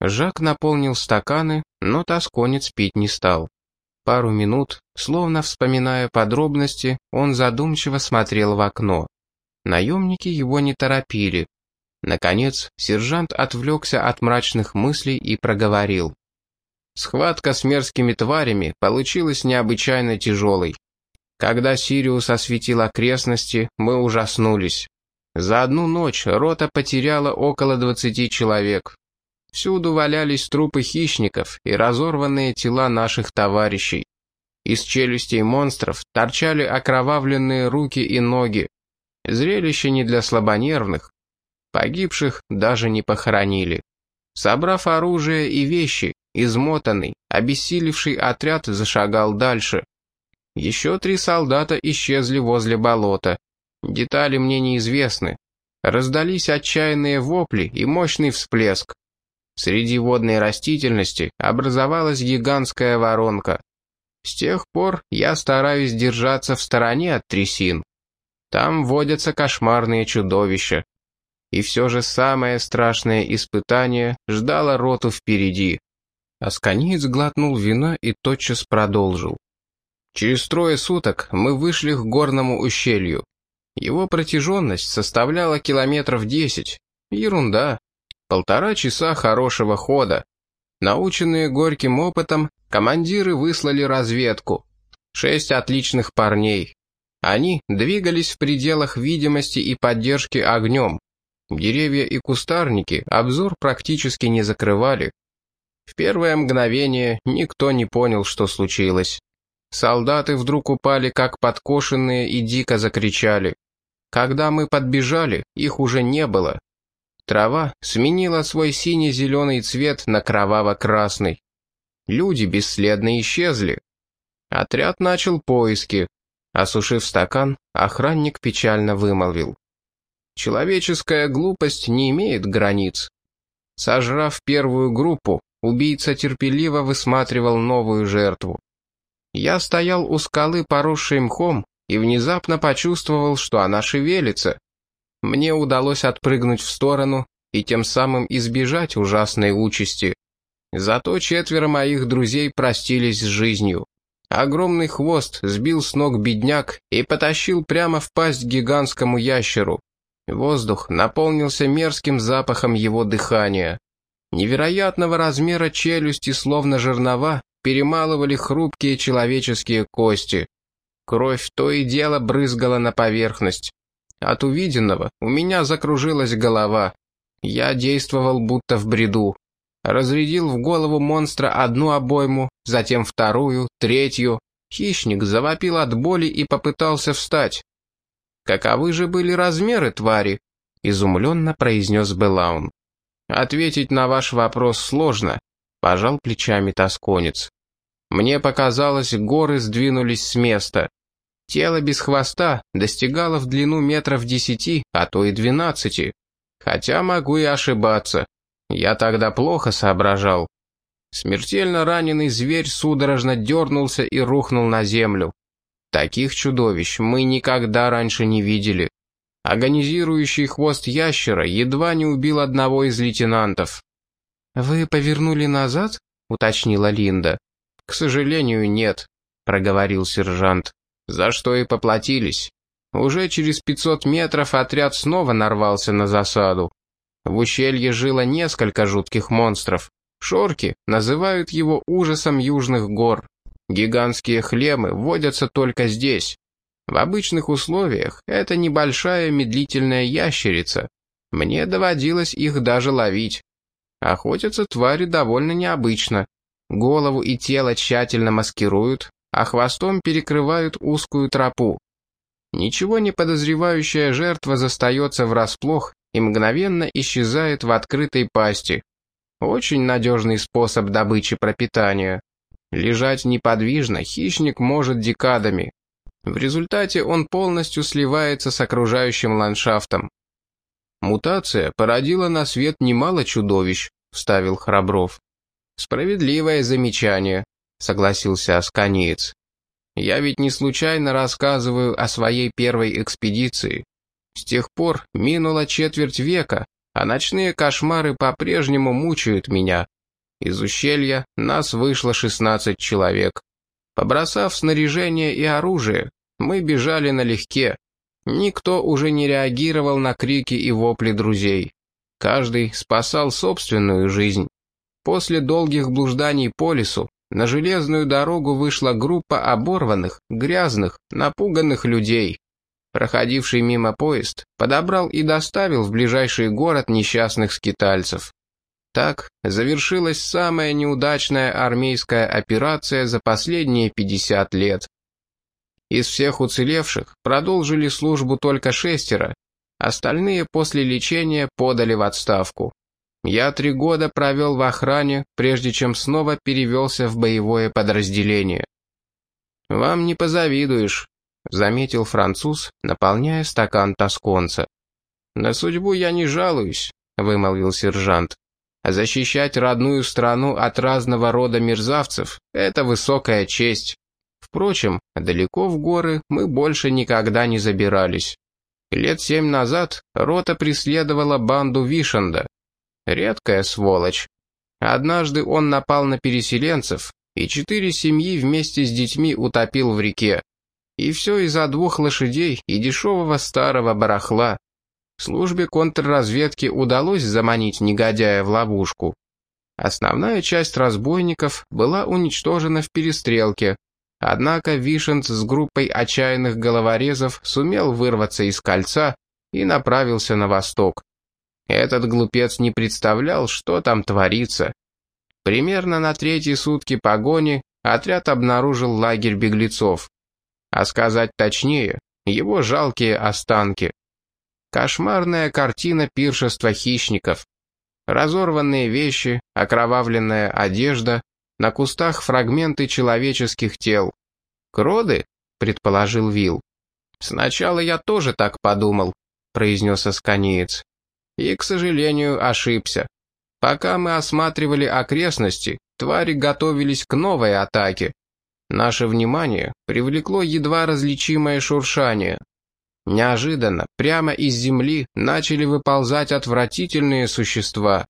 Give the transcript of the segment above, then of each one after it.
Жак наполнил стаканы, но тосконец пить не стал. Пару минут, словно вспоминая подробности, он задумчиво смотрел в окно. Наемники его не торопили. Наконец, сержант отвлекся от мрачных мыслей и проговорил. Схватка с мерзкими тварями получилась необычайно тяжелой. Когда Сириус осветил окрестности, мы ужаснулись. За одну ночь рота потеряла около двадцати человек. Всюду валялись трупы хищников и разорванные тела наших товарищей. Из челюстей монстров торчали окровавленные руки и ноги. Зрелище не для слабонервных. Погибших даже не похоронили. Собрав оружие и вещи, измотанный, обессилевший отряд зашагал дальше. Еще три солдата исчезли возле болота. Детали мне неизвестны. Раздались отчаянные вопли и мощный всплеск. Среди водной растительности образовалась гигантская воронка. С тех пор я стараюсь держаться в стороне от трясин. Там водятся кошмарные чудовища. И все же самое страшное испытание ждало роту впереди. Асканиец глотнул вина и тотчас продолжил. Через трое суток мы вышли к горному ущелью. Его протяженность составляла километров десять. Ерунда. Полтора часа хорошего хода. Наученные горьким опытом, командиры выслали разведку. Шесть отличных парней. Они двигались в пределах видимости и поддержки огнем. Деревья и кустарники обзор практически не закрывали. В первое мгновение никто не понял, что случилось. Солдаты вдруг упали как подкошенные и дико закричали. Когда мы подбежали, их уже не было. Трава сменила свой сине-зеленый цвет на кроваво-красный. Люди бесследно исчезли. Отряд начал поиски. Осушив стакан, охранник печально вымолвил. Человеческая глупость не имеет границ. Сожрав первую группу, убийца терпеливо высматривал новую жертву. Я стоял у скалы, поросшей мхом, и внезапно почувствовал, что она шевелится. Мне удалось отпрыгнуть в сторону и тем самым избежать ужасной участи. Зато четверо моих друзей простились с жизнью. Огромный хвост сбил с ног бедняк и потащил прямо в пасть гигантскому ящеру. Воздух наполнился мерзким запахом его дыхания. Невероятного размера челюсти, словно жернова, перемалывали хрупкие человеческие кости. Кровь то и дело брызгала на поверхность. От увиденного у меня закружилась голова. Я действовал будто в бреду. Разрядил в голову монстра одну обойму, затем вторую, третью. Хищник завопил от боли и попытался встать. «Каковы же были размеры твари?» — изумленно произнес Белаун. «Ответить на ваш вопрос сложно. — пожал плечами тосконец. «Мне показалось, горы сдвинулись с места. Тело без хвоста достигало в длину метров десяти, а то и двенадцати. Хотя могу и ошибаться. Я тогда плохо соображал. Смертельно раненый зверь судорожно дернулся и рухнул на землю. Таких чудовищ мы никогда раньше не видели. Агонизирующий хвост ящера едва не убил одного из лейтенантов. «Вы повернули назад?» — уточнила Линда. «К сожалению, нет», — проговорил сержант. «За что и поплатились. Уже через пятьсот метров отряд снова нарвался на засаду. В ущелье жило несколько жутких монстров. Шорки называют его ужасом южных гор. Гигантские хлемы водятся только здесь. В обычных условиях это небольшая медлительная ящерица. Мне доводилось их даже ловить. Охотятся твари довольно необычно. Голову и тело тщательно маскируют, а хвостом перекрывают узкую тропу. Ничего не подозревающая жертва застается врасплох и мгновенно исчезает в открытой пасти. Очень надежный способ добычи пропитания. Лежать неподвижно хищник может декадами. В результате он полностью сливается с окружающим ландшафтом. Мутация породила на свет немало чудовищ, вставил Храбров. Справедливое замечание, согласился Асканиец. Я ведь не случайно рассказываю о своей первой экспедиции. С тех пор минуло четверть века, а ночные кошмары по-прежнему мучают меня. Из ущелья нас вышло 16 человек. Побросав снаряжение и оружие, мы бежали налегке. Никто уже не реагировал на крики и вопли друзей. Каждый спасал собственную жизнь. После долгих блужданий по лесу на железную дорогу вышла группа оборванных, грязных, напуганных людей. Проходивший мимо поезд подобрал и доставил в ближайший город несчастных скитальцев. Так завершилась самая неудачная армейская операция за последние 50 лет. Из всех уцелевших продолжили службу только шестеро, остальные после лечения подали в отставку. Я три года провел в охране, прежде чем снова перевелся в боевое подразделение. «Вам не позавидуешь», — заметил француз, наполняя стакан тосконца. «На судьбу я не жалуюсь», — вымолвил сержант. «Защищать родную страну от разного рода мерзавцев — это высокая честь. Впрочем, далеко в горы мы больше никогда не забирались. Лет семь назад рота преследовала банду Вишенда. Редкая сволочь. Однажды он напал на переселенцев, и четыре семьи вместе с детьми утопил в реке. И все из-за двух лошадей и дешевого старого барахла. Службе контрразведки удалось заманить негодяя в ловушку. Основная часть разбойников была уничтожена в перестрелке, однако Вишенц с группой отчаянных головорезов сумел вырваться из кольца и направился на восток. Этот глупец не представлял, что там творится. Примерно на третьи сутки погони отряд обнаружил лагерь беглецов а сказать точнее, его жалкие останки. Кошмарная картина пиршества хищников. Разорванные вещи, окровавленная одежда, на кустах фрагменты человеческих тел. «Кроды?» — предположил Вил. «Сначала я тоже так подумал», — произнес Асканиец. «И, к сожалению, ошибся. Пока мы осматривали окрестности, твари готовились к новой атаке. Наше внимание привлекло едва различимое шуршание. Неожиданно, прямо из земли, начали выползать отвратительные существа.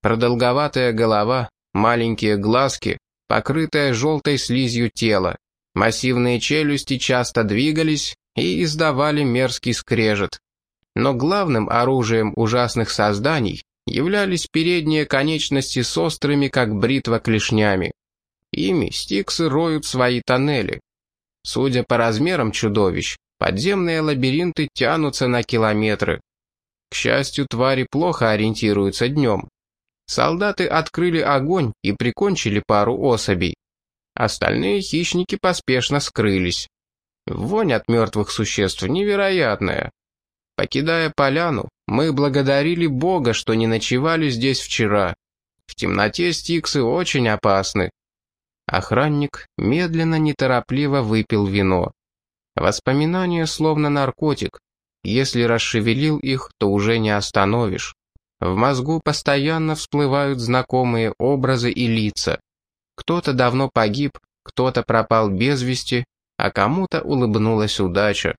Продолговатая голова, маленькие глазки, покрытое желтой слизью тело. Массивные челюсти часто двигались и издавали мерзкий скрежет. Но главным оружием ужасных созданий являлись передние конечности с острыми, как бритва, клешнями. Ими стиксы роют свои тоннели. Судя по размерам чудовищ, подземные лабиринты тянутся на километры. К счастью, твари плохо ориентируются днем. Солдаты открыли огонь и прикончили пару особей. Остальные хищники поспешно скрылись. Вонь от мертвых существ невероятная. Покидая поляну, мы благодарили Бога, что не ночевали здесь вчера. В темноте стиксы очень опасны. Охранник медленно, неторопливо выпил вино. Воспоминания словно наркотик. Если расшевелил их, то уже не остановишь. В мозгу постоянно всплывают знакомые образы и лица. Кто-то давно погиб, кто-то пропал без вести, а кому-то улыбнулась удача.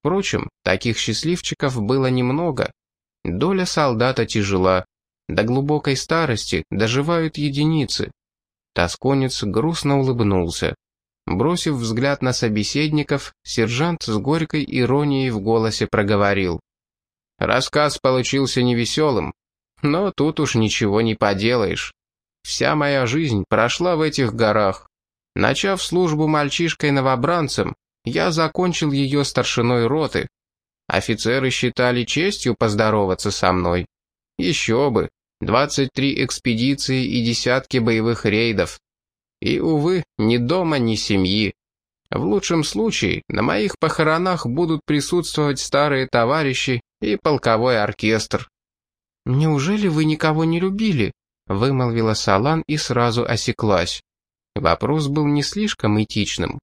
Впрочем, таких счастливчиков было немного. Доля солдата тяжела. До глубокой старости доживают единицы. Тосконец грустно улыбнулся. Бросив взгляд на собеседников, сержант с горькой иронией в голосе проговорил. «Рассказ получился невеселым, но тут уж ничего не поделаешь. Вся моя жизнь прошла в этих горах. Начав службу мальчишкой-новобранцем, я закончил ее старшиной роты. Офицеры считали честью поздороваться со мной. Еще бы, 23 экспедиции и десятки боевых рейдов. И, увы, ни дома, ни семьи. В лучшем случае на моих похоронах будут присутствовать старые товарищи и полковой оркестр. «Неужели вы никого не любили?» — вымолвила Салан и сразу осеклась. Вопрос был не слишком этичным.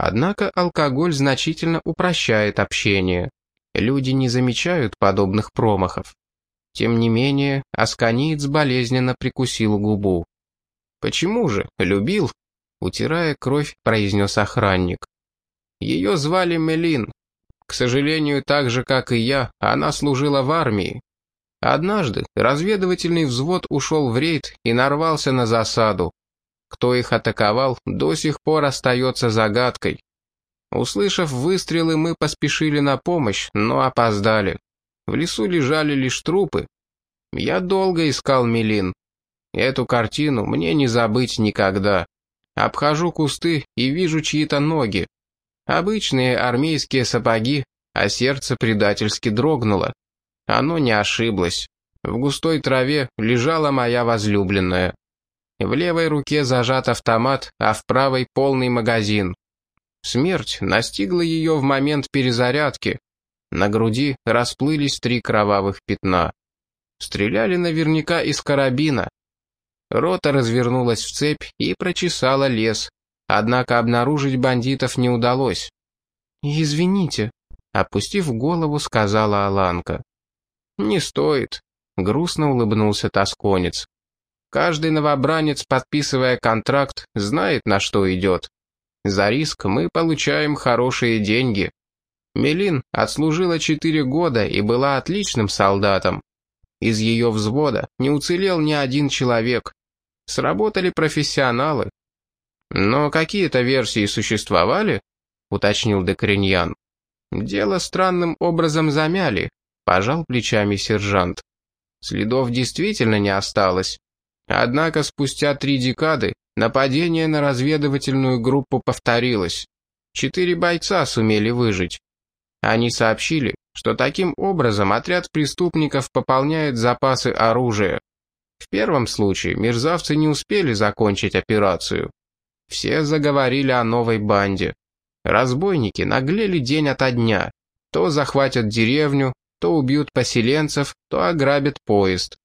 Однако алкоголь значительно упрощает общение. Люди не замечают подобных промахов. Тем не менее, Асканиец болезненно прикусил губу. «Почему же? Любил?» Утирая кровь, произнес охранник. «Ее звали Мелин. К сожалению, так же, как и я, она служила в армии. Однажды разведывательный взвод ушел в рейд и нарвался на засаду. Кто их атаковал, до сих пор остается загадкой. Услышав выстрелы, мы поспешили на помощь, но опоздали. В лесу лежали лишь трупы. Я долго искал Мелин. Эту картину мне не забыть никогда. Обхожу кусты и вижу чьи-то ноги. Обычные армейские сапоги, а сердце предательски дрогнуло. Оно не ошиблось. В густой траве лежала моя возлюбленная. В левой руке зажат автомат, а в правой полный магазин. Смерть настигла ее в момент перезарядки. На груди расплылись три кровавых пятна. Стреляли наверняка из карабина. Рота развернулась в цепь и прочесала лес, однако обнаружить бандитов не удалось. «Извините», — опустив голову, сказала Аланка. «Не стоит», — грустно улыбнулся тосконец. «Каждый новобранец, подписывая контракт, знает, на что идет. За риск мы получаем хорошие деньги. Мелин отслужила четыре года и была отличным солдатом. Из ее взвода не уцелел ни один человек. Сработали профессионалы. Но какие-то версии существовали, уточнил Декриньян. Дело странным образом замяли, пожал плечами сержант. Следов действительно не осталось. Однако спустя три декады нападение на разведывательную группу повторилось. Четыре бойца сумели выжить. Они сообщили, что таким образом отряд преступников пополняет запасы оружия. В первом случае мерзавцы не успели закончить операцию. Все заговорили о новой банде. Разбойники наглели день ото дня. То захватят деревню, то убьют поселенцев, то ограбят поезд.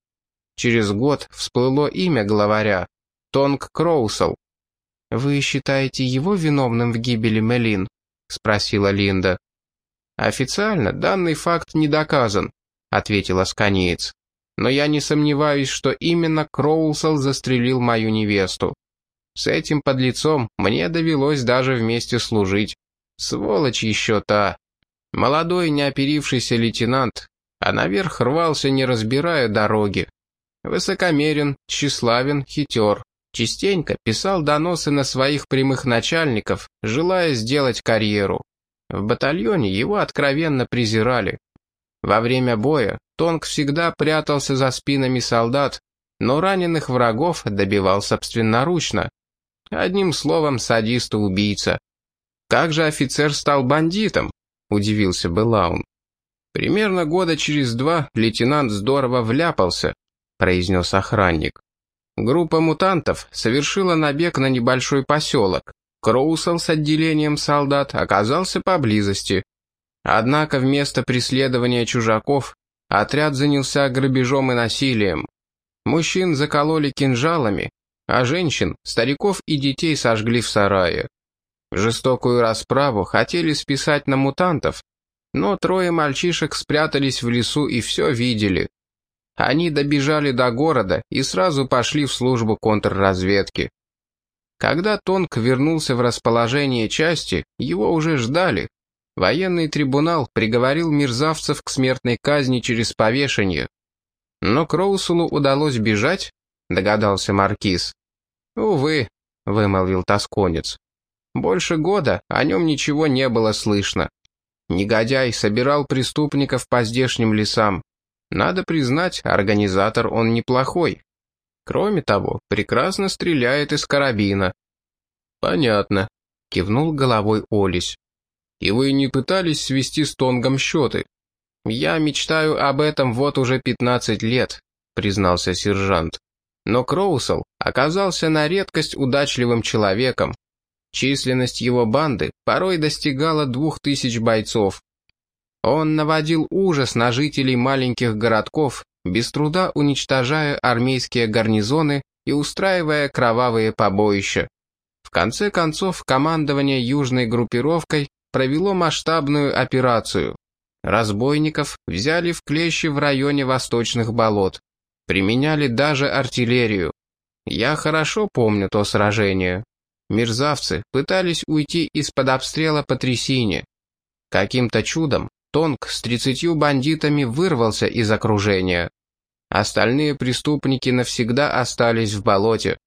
Через год всплыло имя главаря — Тонг Кроусел. «Вы считаете его виновным в гибели Мелин?» — спросила Линда. «Официально данный факт не доказан», — ответил Асканиец. «Но я не сомневаюсь, что именно Кроусел застрелил мою невесту. С этим подлецом мне довелось даже вместе служить. Сволочь еще та. Молодой неоперившийся лейтенант, а наверх рвался, не разбирая дороги. Высокомерен, тщеславен, хитер. Частенько писал доносы на своих прямых начальников, желая сделать карьеру. В батальоне его откровенно презирали. Во время боя Тонг всегда прятался за спинами солдат, но раненых врагов добивал собственноручно. Одним словом, садист и убийца. «Как же офицер стал бандитом?» — удивился Белаун. «Примерно года через два лейтенант здорово вляпался», — произнес охранник. Группа мутантов совершила набег на небольшой поселок. Кроусел с отделением солдат оказался поблизости. Однако вместо преследования чужаков отряд занялся грабежом и насилием. Мужчин закололи кинжалами, а женщин, стариков и детей сожгли в сарае. Жестокую расправу хотели списать на мутантов, но трое мальчишек спрятались в лесу и все видели. Они добежали до города и сразу пошли в службу контрразведки. Когда Тонг вернулся в расположение части, его уже ждали. Военный трибунал приговорил мерзавцев к смертной казни через повешение. Но Кроусулу удалось бежать, догадался Маркиз. «Увы», — вымолвил тосконец. «Больше года о нем ничего не было слышно. Негодяй собирал преступников по здешним лесам. Надо признать, организатор он неплохой. Кроме того, прекрасно стреляет из карабина». «Понятно», — кивнул головой Олесь. «И вы не пытались свести с Тонгом счеты?» «Я мечтаю об этом вот уже пятнадцать лет», — признался сержант. Но Кроусел оказался на редкость удачливым человеком. Численность его банды порой достигала двух тысяч бойцов. Он наводил ужас на жителей маленьких городков без труда уничтожая армейские гарнизоны и устраивая кровавые побоища. В конце концов, командование южной группировкой провело масштабную операцию. Разбойников взяли в клещи в районе восточных болот. Применяли даже артиллерию. Я хорошо помню то сражение. Мерзавцы пытались уйти из-под обстрела по трясине. Каким-то чудом Тонг с тридцатью бандитами вырвался из окружения. Остальные преступники навсегда остались в болоте.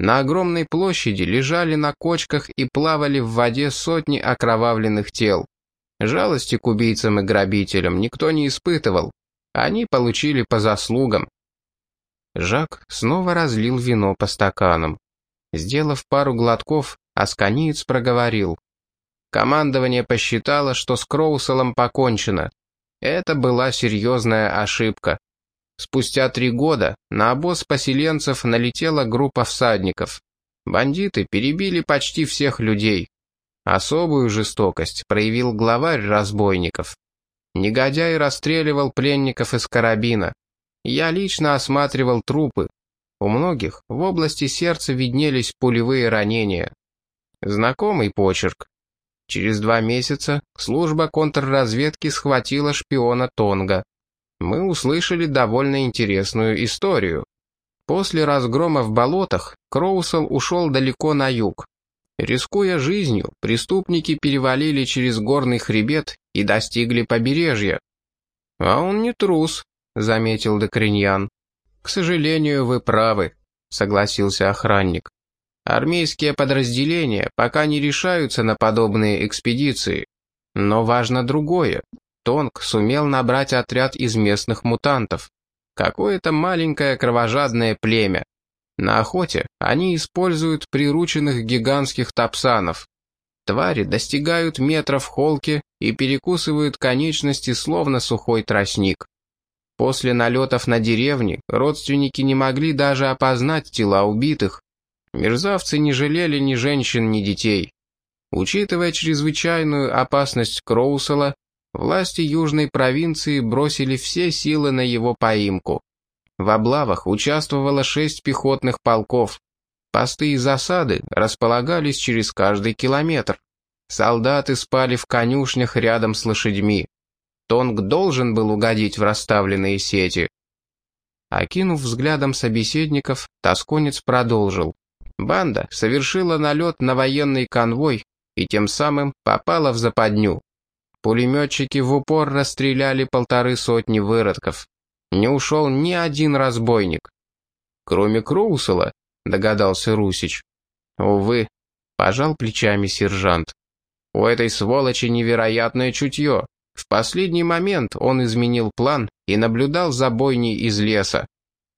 На огромной площади лежали на кочках и плавали в воде сотни окровавленных тел. Жалости к убийцам и грабителям никто не испытывал. Они получили по заслугам. Жак снова разлил вино по стаканам. Сделав пару глотков, Асканиец проговорил. Командование посчитало, что с Кроуселом покончено. Это была серьезная ошибка. Спустя три года на обоз поселенцев налетела группа всадников. Бандиты перебили почти всех людей. Особую жестокость проявил главарь разбойников. Негодяй расстреливал пленников из карабина. Я лично осматривал трупы. У многих в области сердца виднелись пулевые ранения. Знакомый почерк. Через два месяца служба контрразведки схватила шпиона Тонга мы услышали довольно интересную историю. После разгрома в болотах Кроусел ушел далеко на юг. Рискуя жизнью, преступники перевалили через горный хребет и достигли побережья. «А он не трус», — заметил Декриньян. «К сожалению, вы правы», — согласился охранник. «Армейские подразделения пока не решаются на подобные экспедиции. Но важно другое. Тонг сумел набрать отряд из местных мутантов. Какое-то маленькое кровожадное племя. На охоте они используют прирученных гигантских тапсанов. Твари достигают метров в холке и перекусывают конечности словно сухой тростник. После налетов на деревни родственники не могли даже опознать тела убитых. Мерзавцы не жалели ни женщин, ни детей. Учитывая чрезвычайную опасность Кроусела, Власти южной провинции бросили все силы на его поимку. В облавах участвовало шесть пехотных полков. Посты и засады располагались через каждый километр. Солдаты спали в конюшнях рядом с лошадьми. Тонг должен был угодить в расставленные сети. Окинув взглядом собеседников, тосконец продолжил. Банда совершила налет на военный конвой и тем самым попала в западню. Пулеметчики в упор расстреляли полторы сотни выродков. Не ушел ни один разбойник. Кроме Кроусела, догадался Русич. Увы, пожал плечами сержант. У этой сволочи невероятное чутье. В последний момент он изменил план и наблюдал за бойней из леса.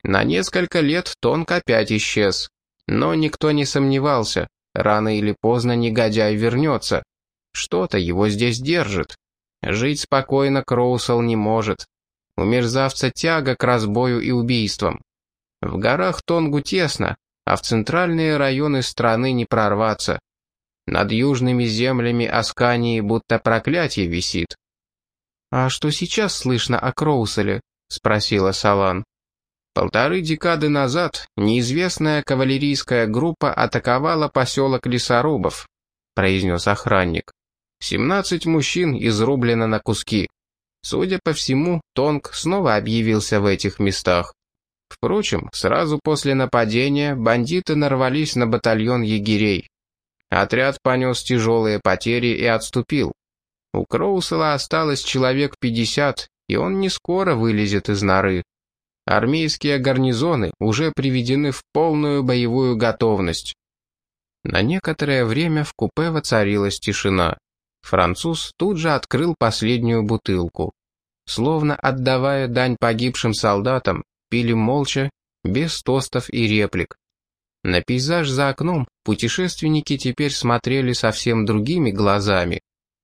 На несколько лет Тонк опять исчез. Но никто не сомневался, рано или поздно негодяй вернется. Что-то его здесь держит. Жить спокойно Кроусел не может. У мерзавца тяга к разбою и убийствам. В горах Тонгу тесно, а в центральные районы страны не прорваться. Над южными землями Аскании будто проклятие висит. «А что сейчас слышно о Кроуселе?» — спросила Салан. Полторы декады назад неизвестная кавалерийская группа атаковала поселок лесорубов, произнес охранник. Семнадцать мужчин изрублено на куски. Судя по всему, Тонг снова объявился в этих местах. Впрочем, сразу после нападения бандиты нарвались на батальон егерей. Отряд понес тяжелые потери и отступил. У Кроусела осталось человек пятьдесят, и он не скоро вылезет из норы. Армейские гарнизоны уже приведены в полную боевую готовность. На некоторое время в купе воцарилась тишина. Француз тут же открыл последнюю бутылку. Словно отдавая дань погибшим солдатам, пили молча, без тостов и реплик. На пейзаж за окном путешественники теперь смотрели совсем другими глазами.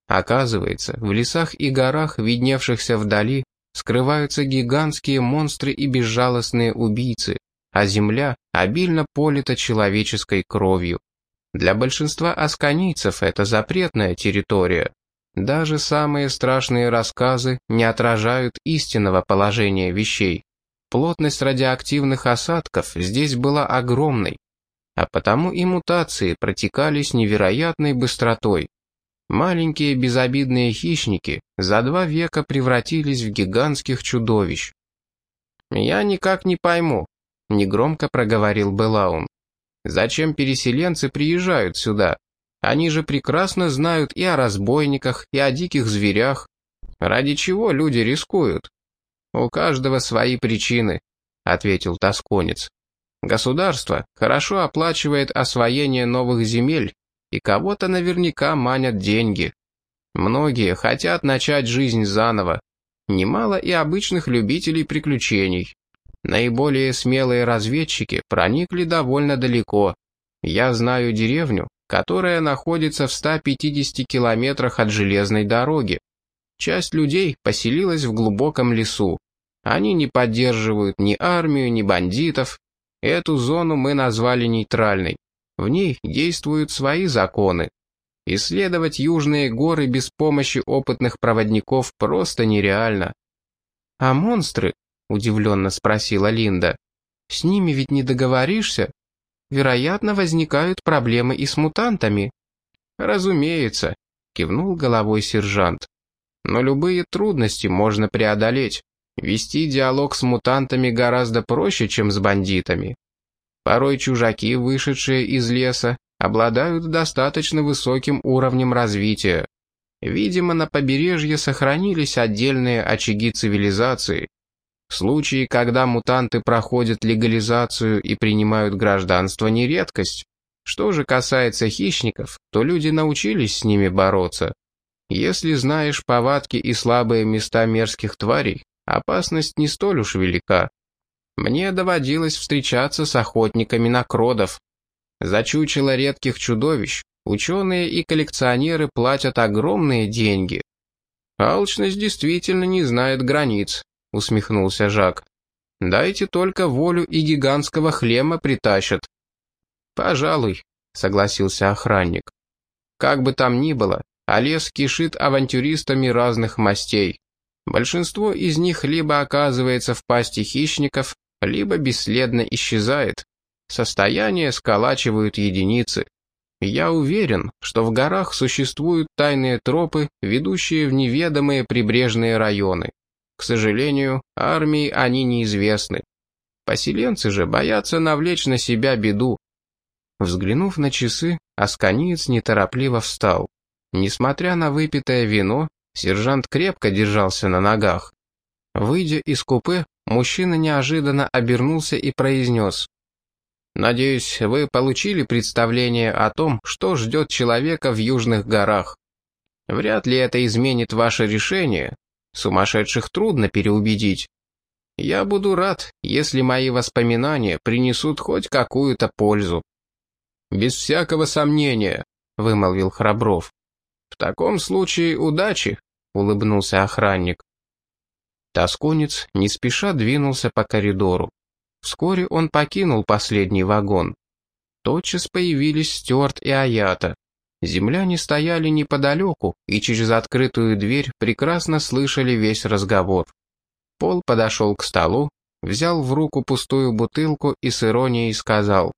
Оказывается, в лесах и горах, видневшихся вдали, скрываются гигантские монстры и безжалостные убийцы, а земля обильно полита человеческой кровью. Для большинства асканийцев это запретная территория. Даже самые страшные рассказы не отражают истинного положения вещей. Плотность радиоактивных осадков здесь была огромной, а потому и мутации протекали с невероятной быстротой. Маленькие безобидные хищники за два века превратились в гигантских чудовищ. «Я никак не пойму», — негромко проговорил Белаун. Зачем переселенцы приезжают сюда? Они же прекрасно знают и о разбойниках, и о диких зверях. Ради чего люди рискуют? У каждого свои причины. ответил тосконец. Государство хорошо оплачивает освоение новых земель, и кого-то наверняка манят деньги. Многие хотят начать жизнь заново. Немало и обычных любителей приключений. Наиболее смелые разведчики проникли довольно далеко. Я знаю деревню, которая находится в 150 километрах от железной дороги. Часть людей поселилась в глубоком лесу. Они не поддерживают ни армию, ни бандитов. Эту зону мы назвали нейтральной. В ней действуют свои законы. Исследовать южные горы без помощи опытных проводников просто нереально. «А монстры?» — удивленно спросила Линда. «С ними ведь не договоришься? Вероятно, возникают проблемы и с мутантами». «Разумеется», — кивнул головой сержант. «Но любые трудности можно преодолеть. Вести диалог с мутантами гораздо проще, чем с бандитами. Порой чужаки, вышедшие из леса, обладают достаточно высоким уровнем развития. Видимо, на побережье сохранились отдельные очаги цивилизации. В случае, когда мутанты проходят легализацию и принимают гражданство, не редкость. Что же касается хищников, то люди научились с ними бороться. Если знаешь повадки и слабые места мерзких тварей, опасность не столь уж велика. Мне доводилось встречаться с охотниками на кродов. За чучело редких чудовищ ученые и коллекционеры платят огромные деньги. «Алчность действительно не знает границ», — усмехнулся Жак. «Дайте только волю и гигантского хлема притащат». «Пожалуй», — согласился охранник. «Как бы там ни было, а лес кишит авантюристами разных мастей. Большинство из них либо оказывается в пасти хищников, либо бесследно исчезает. Состояние сколачивают единицы. Я уверен, что в горах существуют тайные тропы, ведущие в неведомые прибрежные районы. К сожалению, армии они неизвестны. Поселенцы же боятся навлечь на себя беду. Взглянув на часы, Асканиец неторопливо встал. Несмотря на выпитое вино, Сержант крепко держался на ногах. Выйдя из купе, мужчина неожиданно обернулся и произнес. «Надеюсь, вы получили представление о том, что ждет человека в южных горах. Вряд ли это изменит ваше решение. Сумасшедших трудно переубедить. Я буду рад, если мои воспоминания принесут хоть какую-то пользу». «Без всякого сомнения», — вымолвил Храбров. «В таком случае удачи, — улыбнулся охранник. Тосконец не спеша двинулся по коридору. Вскоре он покинул последний вагон. Тотчас появились Стюарт и Аята. Земляне стояли неподалеку и через открытую дверь прекрасно слышали весь разговор. Пол подошел к столу, взял в руку пустую бутылку и с иронией сказал.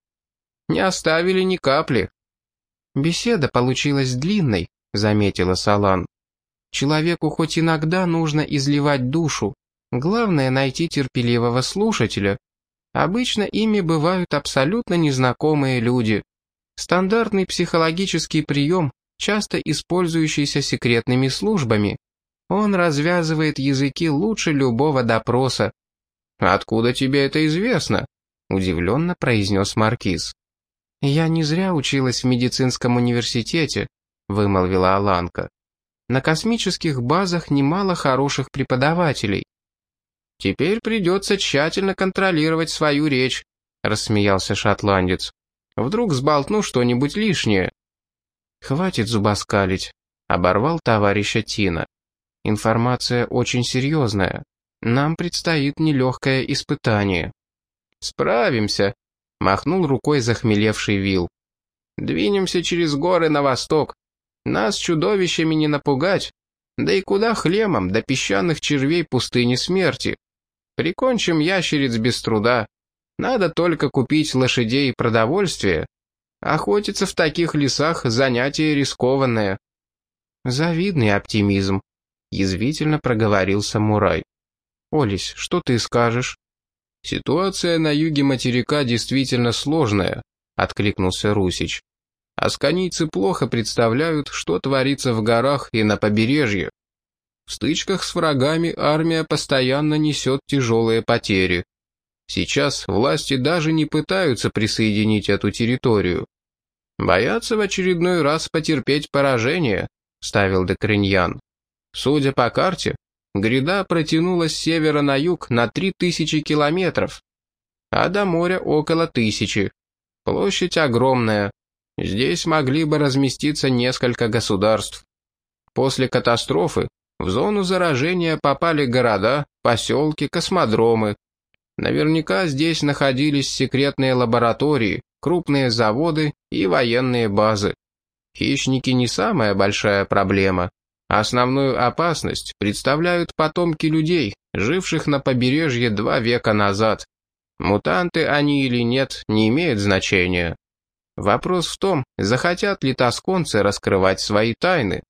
«Не оставили ни капли». «Беседа получилась длинной», — заметила Салан. Человеку хоть иногда нужно изливать душу. Главное найти терпеливого слушателя. Обычно ими бывают абсолютно незнакомые люди. Стандартный психологический прием, часто использующийся секретными службами. Он развязывает языки лучше любого допроса. «Откуда тебе это известно?» – удивленно произнес Маркиз. «Я не зря училась в медицинском университете», – вымолвила Аланка. На космических базах немало хороших преподавателей. Теперь придется тщательно контролировать свою речь, рассмеялся шотландец. Вдруг сболтну что-нибудь лишнее. Хватит зубоскалить, оборвал товарища Тина. Информация очень серьезная. Нам предстоит нелегкое испытание. Справимся, махнул рукой захмелевший Вил. Двинемся через горы на восток. Нас чудовищами не напугать. Да и куда хлемом до песчаных червей пустыни смерти. Прикончим ящериц без труда. Надо только купить лошадей и продовольствие. Охотиться в таких лесах — занятие рискованное. Завидный оптимизм, — язвительно проговорил самурай. «Олесь, что ты скажешь?» «Ситуация на юге материка действительно сложная», — откликнулся Русич. Асканийцы плохо представляют, что творится в горах и на побережье. В стычках с врагами армия постоянно несет тяжелые потери. Сейчас власти даже не пытаются присоединить эту территорию. Боятся в очередной раз потерпеть поражение, ставил Декриньян. Судя по карте, гряда протянулась с севера на юг на 3000 километров, а до моря около тысячи. Площадь огромная. Здесь могли бы разместиться несколько государств. После катастрофы в зону заражения попали города, поселки, космодромы. Наверняка здесь находились секретные лаборатории, крупные заводы и военные базы. Хищники не самая большая проблема. Основную опасность представляют потомки людей, живших на побережье два века назад. Мутанты они или нет, не имеет значения. Вопрос в том, захотят ли тосконцы раскрывать свои тайны.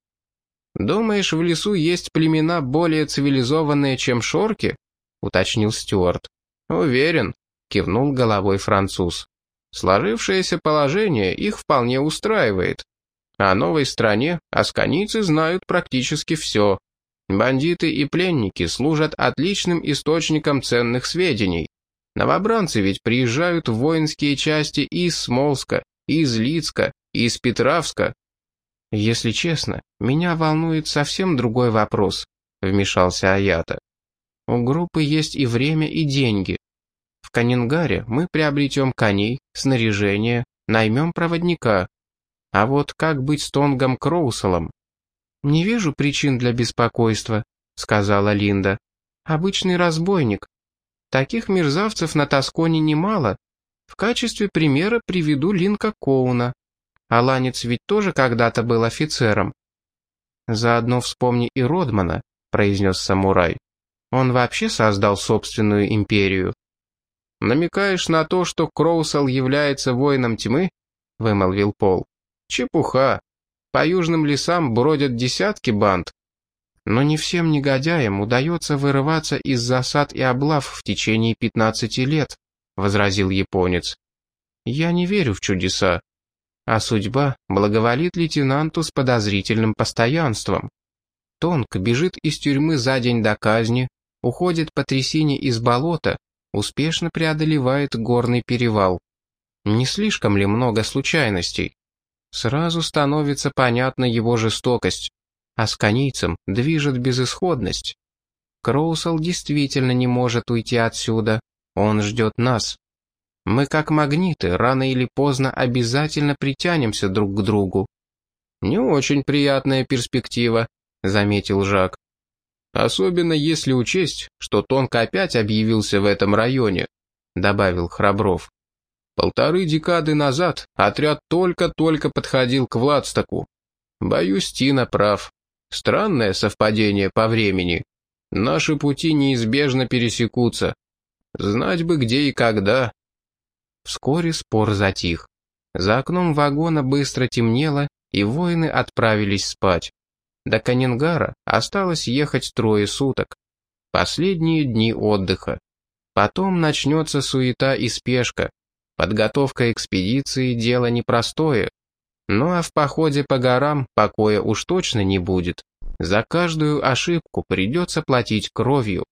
«Думаешь, в лесу есть племена более цивилизованные, чем шорки?» — уточнил Стюарт. «Уверен», — кивнул головой француз. «Сложившееся положение их вполне устраивает. О новой стране асканицы знают практически все. Бандиты и пленники служат отличным источником ценных сведений. Новобранцы ведь приезжают в воинские части из Смолска, из Лицка, из Петравска, «Если честно, меня волнует совсем другой вопрос», — вмешался Аята. «У группы есть и время, и деньги. В Канингаре мы приобретем коней, снаряжение, наймем проводника. А вот как быть с Тонгом Кроуселом?» «Не вижу причин для беспокойства», — сказала Линда. «Обычный разбойник. Таких мерзавцев на Тосконе немало. В качестве примера приведу Линка Коуна. Аланец ведь тоже когда-то был офицером. Заодно вспомни и Родмана, произнес самурай. Он вообще создал собственную империю. Намекаешь на то, что Кроусел является воином тьмы? Вымолвил Пол. Чепуха. По южным лесам бродят десятки банд. Но не всем негодяям удается вырываться из засад и облав в течение пятнадцати лет, возразил японец. Я не верю в чудеса а судьба благоволит лейтенанту с подозрительным постоянством. Тонк бежит из тюрьмы за день до казни, уходит по трясине из болота, успешно преодолевает горный перевал. Не слишком ли много случайностей? Сразу становится понятна его жестокость, а с канийцем движет безысходность. Кроусел действительно не может уйти отсюда, он ждет нас. Мы как магниты, рано или поздно обязательно притянемся друг к другу. Не очень приятная перспектива, заметил Жак. Особенно если учесть, что Тонко опять объявился в этом районе, добавил Храбров. Полторы декады назад отряд только-только подходил к Владстоку. Боюсь, Тина прав. Странное совпадение по времени. Наши пути неизбежно пересекутся. Знать бы где и когда, Вскоре спор затих. За окном вагона быстро темнело, и воины отправились спать. До Канингара осталось ехать трое суток. Последние дни отдыха. Потом начнется суета и спешка. Подготовка экспедиции – дело непростое. Ну а в походе по горам покоя уж точно не будет. За каждую ошибку придется платить кровью.